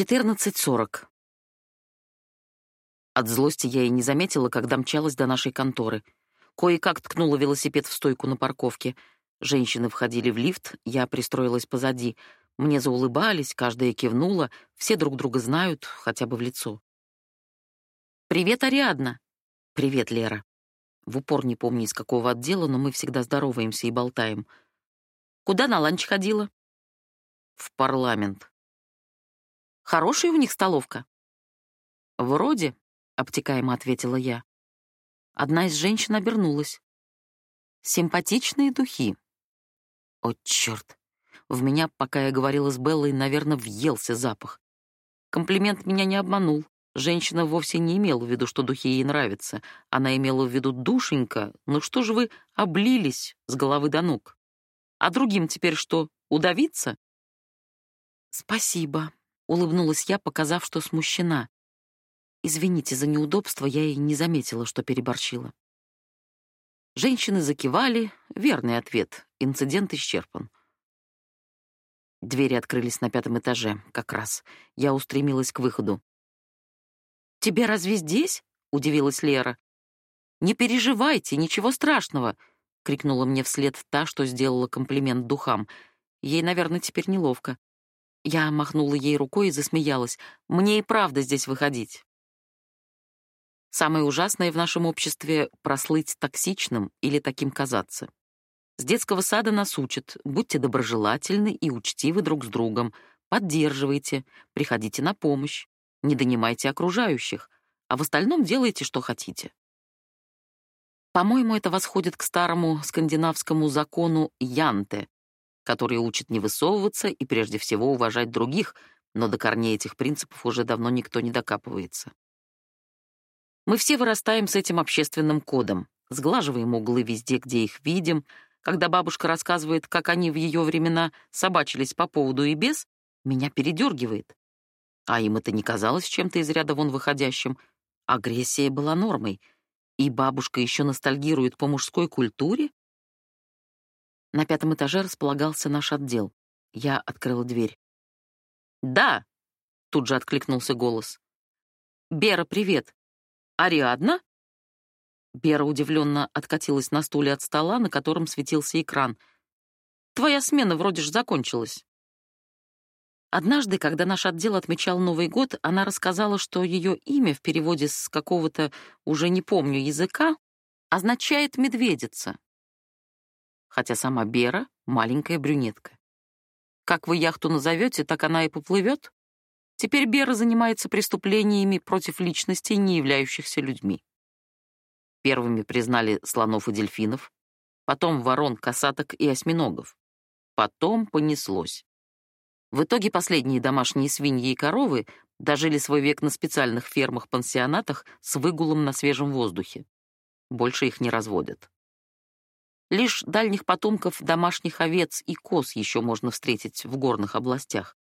14.40. От злости я и не заметила, когда мчалась до нашей конторы. Кое-как ткнула велосипед в стойку на парковке. Женщины входили в лифт, я пристроилась позади. Мне заулыбались, каждая кивнула, все друг друга знают, хотя бы в лицо. «Привет, Ариадна!» «Привет, Лера!» В упор не помню, из какого отдела, но мы всегда здороваемся и болтаем. «Куда на ланч ходила?» «В парламент», Хорошая у них столовка?» «Вроде», — обтекаемо ответила я. Одна из женщин обернулась. «Симпатичные духи». О, черт! В меня, пока я говорила с Беллой, наверное, въелся запах. Комплимент меня не обманул. Женщина вовсе не имела в виду, что духи ей нравятся. Она имела в виду душенька. Ну что же вы облились с головы до ног? А другим теперь что, удавиться? Спасибо, Улыбнулась я, показав, что смущена. Извините за неудобство, я и не заметила, что переборщила. Женщины закивали. Верный ответ. Инцидент исчерпан. Двери открылись на пятом этаже, как раз. Я устремилась к выходу. «Тебя разве здесь?» — удивилась Лера. «Не переживайте, ничего страшного!» — крикнула мне вслед та, что сделала комплимент духам. Ей, наверное, теперь неловко. Я махнула ей рукой и засмеялась. Мне и правда здесь выходить. Самое ужасное в нашем обществе — прослыть токсичным или таким казаться. С детского сада нас учат, будьте доброжелательны и учтивы друг с другом, поддерживайте, приходите на помощь, не донимайте окружающих, а в остальном делайте, что хотите. По-моему, это восходит к старому скандинавскому закону Янте, который учит не высовываться и прежде всего уважать других, но до корней этих принципов уже давно никто не докапывается. Мы все вырастаем с этим общественным кодом, сглаживаем углы везде, где их видим. Когда бабушка рассказывает, как они в ее времена собачились по поводу и без, меня передергивает. А им это не казалось чем-то из ряда вон выходящим. Агрессия была нормой. И бабушка еще ностальгирует по мужской культуре? На пятом этаже располагался наш отдел. Я открыла дверь. «Да!» — тут же откликнулся голос. «Бера, привет! Ариадна?» Бера удивленно откатилась на стуле от стола, на котором светился экран. «Твоя смена вроде же закончилась». Однажды, когда наш отдел отмечал Новый год, она рассказала, что ее имя в переводе с какого-то, уже не помню, языка означает «медведица» хотя сама Бера — маленькая брюнетка. Как вы яхту назовете, так она и поплывет. Теперь Бера занимается преступлениями против личностей, не являющихся людьми. Первыми признали слонов и дельфинов, потом ворон, косаток и осьминогов. Потом понеслось. В итоге последние домашние свиньи и коровы дожили свой век на специальных фермах-пансионатах с выгулом на свежем воздухе. Больше их не разводят. Лишь дальних потомков домашних овец и коз еще можно встретить в горных областях.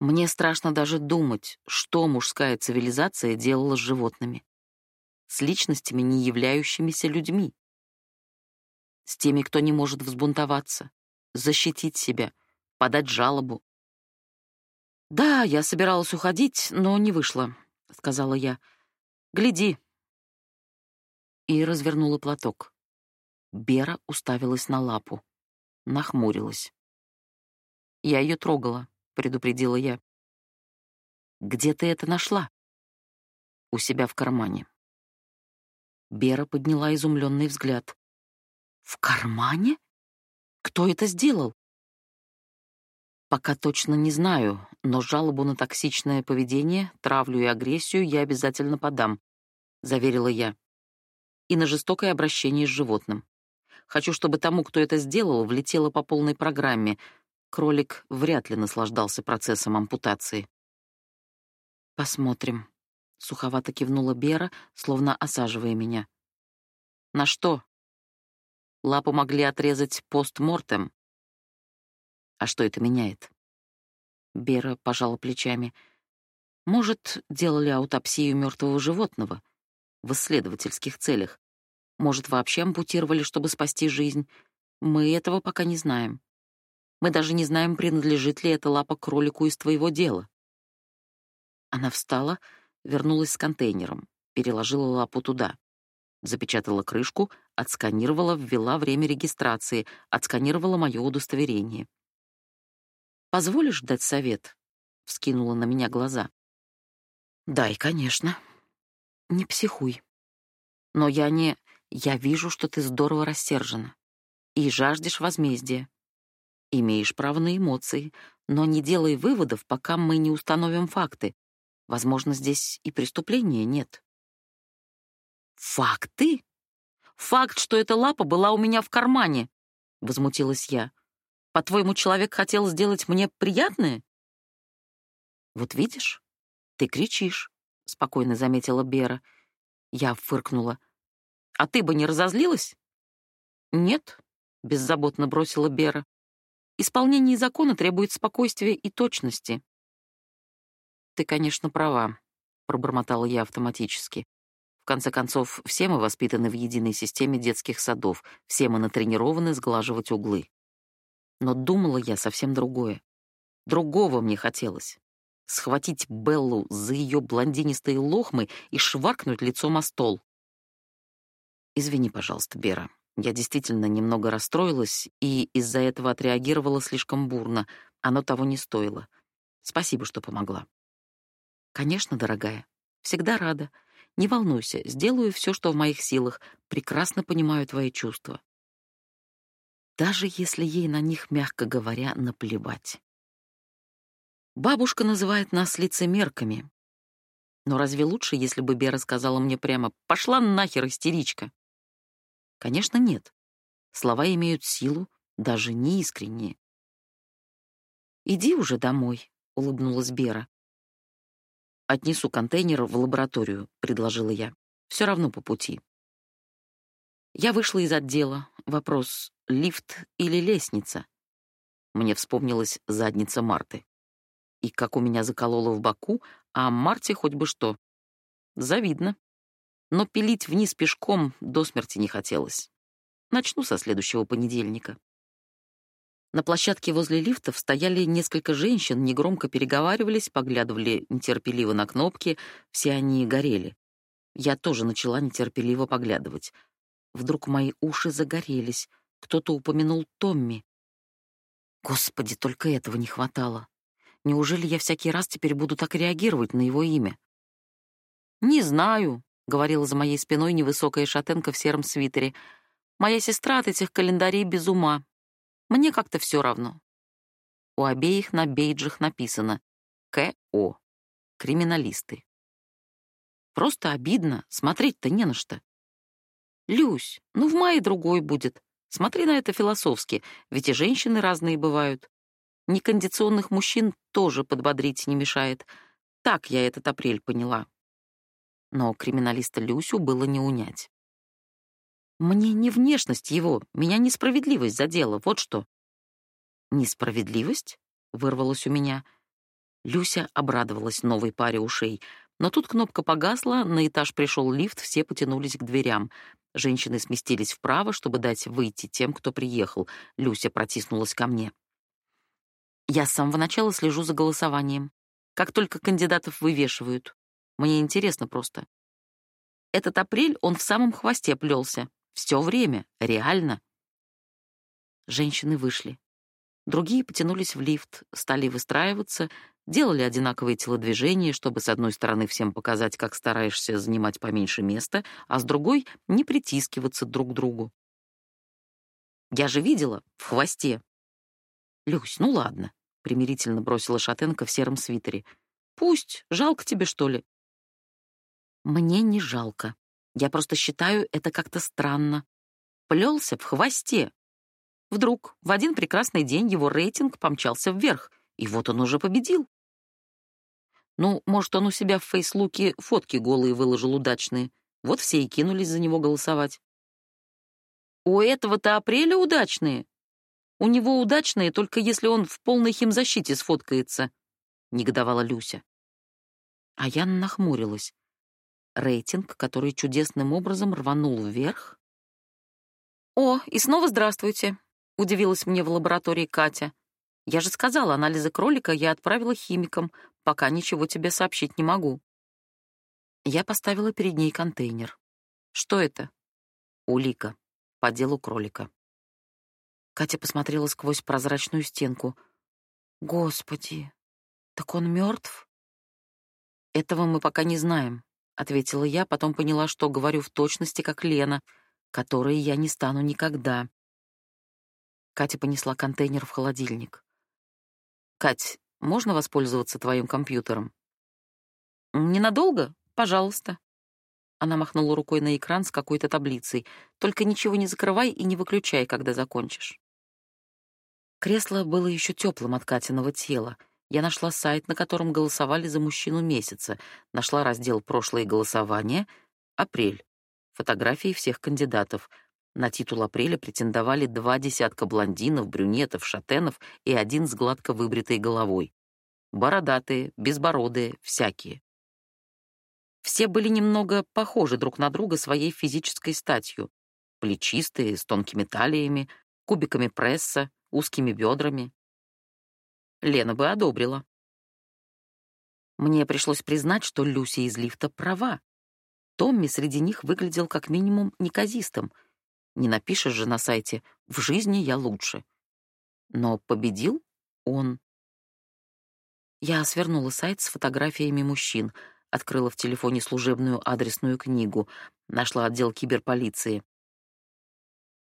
Мне страшно даже думать, что мужская цивилизация делала с животными. С личностями, не являющимися людьми. С теми, кто не может взбунтоваться, защитить себя, подать жалобу. «Да, я собиралась уходить, но не вышло», — сказала я. «Гляди». И развернула платок. Бера уставилась на лапу, нахмурилась. «Я ее трогала», — предупредила я. «Где ты это нашла?» «У себя в кармане». Бера подняла изумленный взгляд. «В кармане? Кто это сделал?» «Пока точно не знаю, но жалобу на токсичное поведение, травлю и агрессию я обязательно подам», — заверила я. «И на жестокое обращение с животным. Хочу, чтобы тому, кто это сделал, влетело по полной программе. Кролик вряд ли наслаждался процессом ампутации. Посмотрим. Суховато кивнула Бера, словно осаживая меня. На что? Лапу могли отрезать постмортем. А что это меняет? Бера пожала плечами. Может, делали аутопсию мертвого животного в исследовательских целях. Может, вообще ампутировали, чтобы спасти жизнь. Мы этого пока не знаем. Мы даже не знаем, принадлежит ли эта лапа кролику из твоего дела. Она встала, вернулась с контейнером, переложила лапу туда. Запечатала крышку, отсканировала, ввела время регистрации, отсканировала мое удостоверение. «Позволишь дать совет?» — вскинула на меня глаза. «Дай, конечно. Не психуй. Но я не... Я вижу, что ты здорово рассержена и жаждешь возмездия. Имеешь право на эмоции, но не делай выводов, пока мы не установим факты. Возможно, здесь и преступления нет. Факты? Факт, что эта лапа была у меня в кармане, возмутилась я. По-твоему, человек хотел сделать мне приятное? Вот видишь, ты кричишь, спокойно заметила Бера. Я фыркнула. А ты бы не разозлилась? Нет, беззаботно бросила Бера. Исполнение закона требует спокойствия и точности. Ты, конечно, права, пробормотала я автоматически. В конце концов, все мы воспитаны в единой системе детских садов, все мы натренированы сглаживать углы. Но думала я совсем другое. Другого мне хотелось. Схватить Беллу за ее блондинистые лохмы и шваркнуть лицом о стол. Извини, пожалуйста, Бера. Я действительно немного расстроилась и из-за этого отреагировала слишком бурно. Оно того не стоило. Спасибо, что помогла. Конечно, дорогая. Всегда рада. Не волнуйся, сделаю все, что в моих силах. Прекрасно понимаю твои чувства. Даже если ей на них, мягко говоря, наплевать. Бабушка называет нас лицемерками. Но разве лучше, если бы Бера сказала мне прямо «пошла нахер, истеричка»? Конечно, нет. Слова имеют силу, даже неискренние. «Иди уже домой», — улыбнулась Бера. «Отнесу контейнер в лабораторию», — предложила я. «Все равно по пути». Я вышла из отдела. Вопрос — лифт или лестница? Мне вспомнилась задница Марты. И как у меня закололо в боку, а Марте хоть бы что. Завидно но пилить вниз пешком до смерти не хотелось. Начну со следующего понедельника. На площадке возле лифтов стояли несколько женщин, негромко переговаривались, поглядывали нетерпеливо на кнопки, все они горели. Я тоже начала нетерпеливо поглядывать. Вдруг мои уши загорелись, кто-то упомянул Томми. Господи, только этого не хватало. Неужели я всякий раз теперь буду так реагировать на его имя? Не знаю, говорила за моей спиной невысокая шатенка в сером свитере. Моя сестра от этих календарей без ума. Мне как-то все равно. У обеих на бейджах написано КО. Криминалисты. Просто обидно, смотреть-то не на что. Люсь, ну в мае другой будет. Смотри на это философски, ведь и женщины разные бывают. Некондиционных мужчин тоже подбодрить не мешает. Так я этот апрель поняла но криминалиста Люсю было не унять. Мне не внешность его, меня несправедливость задела, вот что. Несправедливость? Вырвалось у меня. Люся обрадовалась новой паре ушей, но тут кнопка погасла, на этаж пришел лифт, все потянулись к дверям. Женщины сместились вправо, чтобы дать выйти тем, кто приехал. Люся протиснулась ко мне. Я с самого начала слежу за голосованием. Как только кандидатов вывешивают, мне интересно просто. Этот апрель он в самом хвосте плелся. Все время, реально. Женщины вышли. Другие потянулись в лифт, стали выстраиваться, делали одинаковые телодвижения, чтобы с одной стороны всем показать, как стараешься занимать поменьше места, а с другой — не притискиваться друг к другу. Я же видела, в хвосте. Люсь, ну ладно, — примирительно бросила шатенка в сером свитере. Пусть, жалко тебе, что ли? Мне не жалко. Я просто считаю это как-то странно. Плелся в хвосте. Вдруг в один прекрасный день его рейтинг помчался вверх, и вот он уже победил. Ну, может, он у себя в фейслуке фотки голые выложил удачные. Вот все и кинулись за него голосовать. У этого-то апреля удачные. У него удачные, только если он в полной химзащите сфоткается, — негодовала Люся. А я нахмурилась рейтинг, который чудесным образом рванул вверх. «О, и снова здравствуйте», — удивилась мне в лаборатории Катя. Я же сказала, анализы кролика я отправила химикам, пока ничего тебе сообщить не могу. Я поставила перед ней контейнер. Что это? Улика. По делу кролика. Катя посмотрела сквозь прозрачную стенку. Господи, так он мертв? Этого мы пока не знаем, ответила я, потом поняла, что говорю в точности как Лена, которой я не стану никогда. Катя понесла контейнер в холодильник. Кать, можно воспользоваться твоим компьютером? Ненадолго? Пожалуйста. Она махнула рукой на экран с какой-то таблицей. Только ничего не закрывай и не выключай, когда закончишь. Кресло было еще теплым от Катиного тела. Я нашла сайт, на котором голосовали за мужчину месяца. Нашла раздел «Прошлые голосования», «Апрель». Фотографии всех кандидатов. На титул апреля претендовали два десятка блондинов, брюнетов, шатенов и один с гладко выбритой головой. Бородатые, безбородые, всякие. Все были немного похожи друг на друга своей физической статью. Плечистые, с тонкими талиями, кубиками пресса, узкими бедрами. Лена бы одобрила. Мне пришлось признать, что Люся из лифта права. Томми среди них выглядел как минимум неказистым. Не напишешь же на сайте «В жизни я лучше». Но победил он. Я свернула сайт с фотографиями мужчин — открыла в телефоне служебную адресную книгу, нашла отдел киберполиции.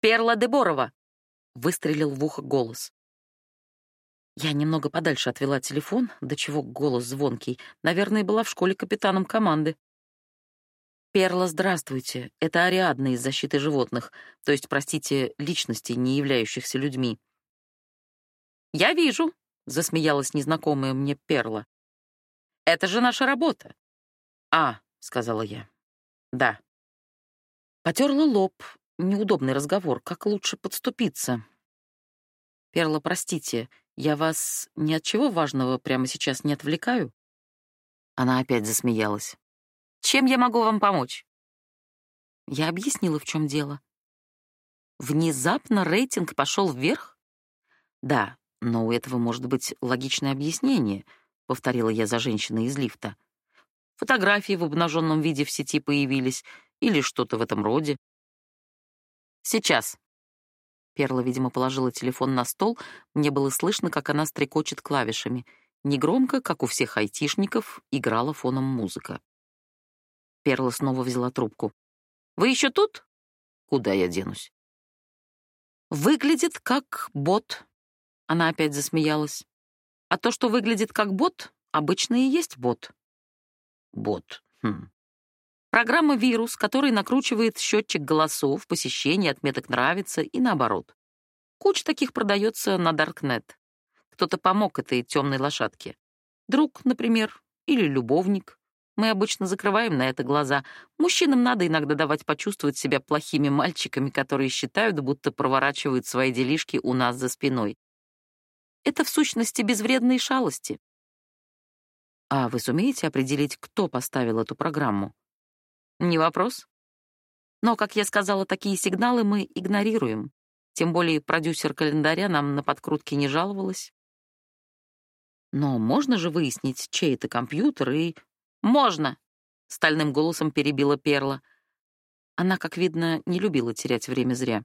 «Перла Деборова!» — выстрелил в ухо голос. Я немного подальше отвела телефон, до чего голос звонкий. Наверное, была в школе капитаном команды. «Перла, здравствуйте. Это Ариадна из защиты животных, то есть, простите, личностей, не являющихся людьми». «Я вижу», — засмеялась незнакомая мне Перла. «Это же наша работа. «А», — сказала я. «Да». Потерла лоб. Неудобный разговор. Как лучше подступиться? «Перла, простите, я вас ни от чего важного прямо сейчас не отвлекаю?» Она опять засмеялась. «Чем я могу вам помочь?» Я объяснила, в чем дело. Внезапно рейтинг пошел вверх? Да, но у этого может быть логичное объяснение, повторила я за женщиной из лифта. Фотографии в обнаженном виде в сети появились или что-то в этом роде. Сейчас. Перла, видимо, положила телефон на стол, мне было слышно, как она стрекочет клавишами. Негромко, как у всех айтишников, играла фоном музыка. Перла снова взяла трубку. «Вы еще тут?» «Куда я денусь?» «Выглядит как бот». Она опять засмеялась. «А то, что выглядит как бот, обычно и есть бот. Бот. Хм. Программа «Вирус», который накручивает счетчик голосов, посещений, отметок «нравится» и наоборот. Куча таких продается на Даркнет. Кто-то помог этой темной лошадке. Друг, например, или любовник. Мы обычно закрываем на это глаза. Мужчинам надо иногда давать почувствовать себя плохими мальчиками, которые считают, будто проворачивают свои делишки у нас за спиной. Это в сущности безвредные шалости. А вы сумеете определить, кто поставил эту программу? Не вопрос. Но, как я сказала, такие сигналы мы игнорируем. Тем более продюсер календаря нам на подкрутки не жаловалась. Но можно же выяснить, чей это компьютер и... Можно! Стальным голосом перебила Перла. Она, как видно, не любила терять время зря.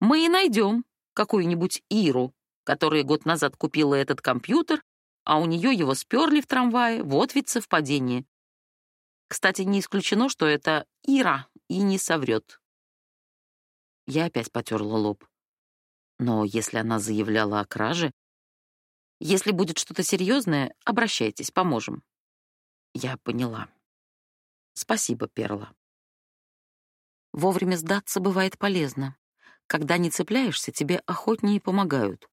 Мы и найдем какую-нибудь Иру, которая год назад купила этот компьютер а у нее его сперли в трамвае, вот ведь совпадение. Кстати, не исключено, что это Ира и не соврет. Я опять потерла лоб. Но если она заявляла о краже... Если будет что-то серьезное, обращайтесь, поможем. Я поняла. Спасибо, Перла. Вовремя сдаться бывает полезно. Когда не цепляешься, тебе охотнее помогают.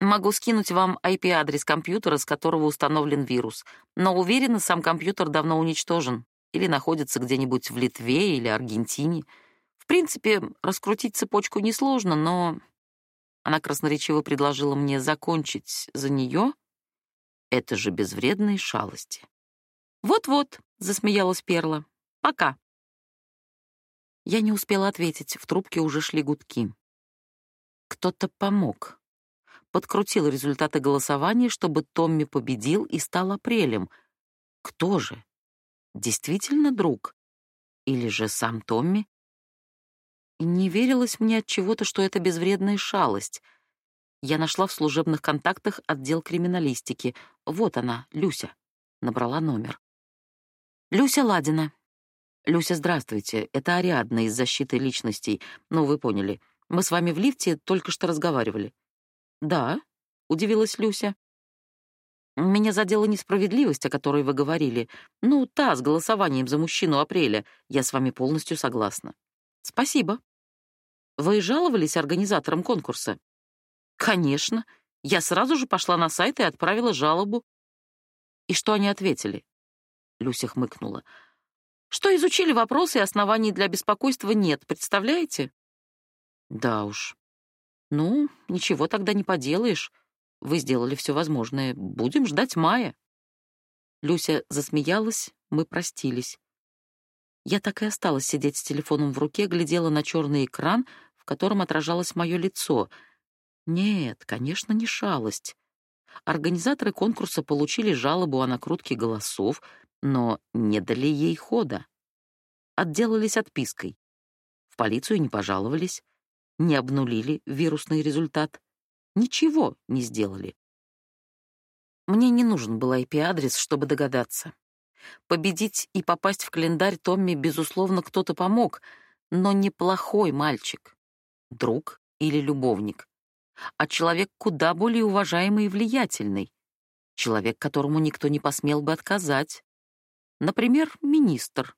Могу скинуть вам IP-адрес компьютера, с которого установлен вирус, но уверена, сам компьютер давно уничтожен или находится где-нибудь в Литве или Аргентине. В принципе, раскрутить цепочку несложно, но она красноречиво предложила мне закончить за нее. Это же безвредные шалости. Вот-вот, засмеялась Перла. Пока. Я не успела ответить, в трубке уже шли гудки. Кто-то помог. Подкрутил результаты голосования, чтобы Томми победил и стал апрелем. Кто же? Действительно друг? Или же сам Томми? И не верилось мне от чего-то, что это безвредная шалость. Я нашла в служебных контактах отдел криминалистики. Вот она, Люся. Набрала номер. Люся Ладина. Люся, здравствуйте. Это Ариадна из защиты личностей. Ну, вы поняли. Мы с вами в лифте только что разговаривали. Да, удивилась Люся. Меня задела несправедливость, о которой вы говорили. Ну, та, с голосованием за мужчину апреля. Я с вами полностью согласна. Спасибо. Вы жаловались организаторам конкурса? Конечно. Я сразу же пошла на сайт и отправила жалобу. И что они ответили? Люся хмыкнула. Что изучили вопросы и оснований для беспокойства нет, представляете? Да уж. Ну, ничего тогда не поделаешь. Вы сделали все возможное. Будем ждать мая. Люся засмеялась, мы простились. Я так и осталась сидеть с телефоном в руке, глядела на черный экран, в котором отражалось мое лицо. Нет, конечно, не шалость. Организаторы конкурса получили жалобу о накрутке голосов, но не дали ей хода. Отделались отпиской. В полицию не пожаловались, не обнулили вирусный результат. Ничего не сделали. Мне не нужен был IP-адрес, чтобы догадаться. Победить и попасть в календарь Томми, безусловно, кто-то помог, но неплохой мальчик, друг или любовник, а человек куда более уважаемый и влиятельный, человек, которому никто не посмел бы отказать. Например, министр.